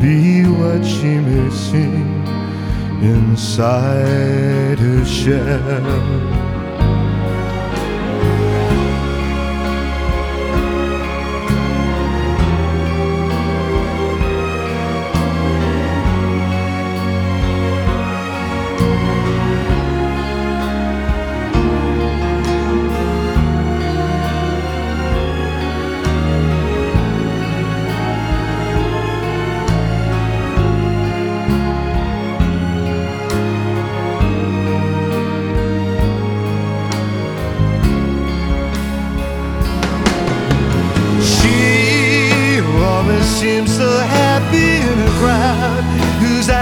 Be what she may seem inside her shell.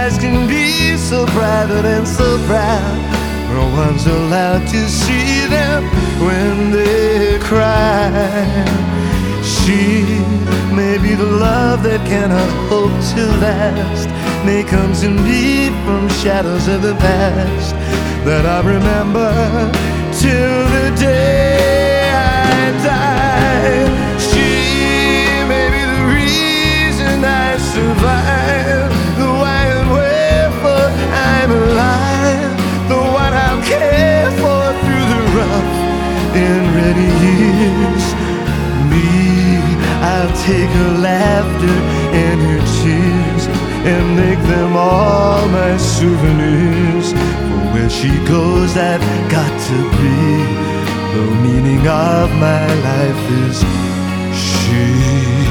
Eyes can be so private and so proud. No one's allowed to see them when they cry. She may be the love that cannot hope to last, may come to me from shadows of the past that I remember till the day I'll care for through the rough and ready years. Me, I'll take her laughter and her tears and make them all my souvenirs. For where she goes, I've got to be. The meaning of my life is she.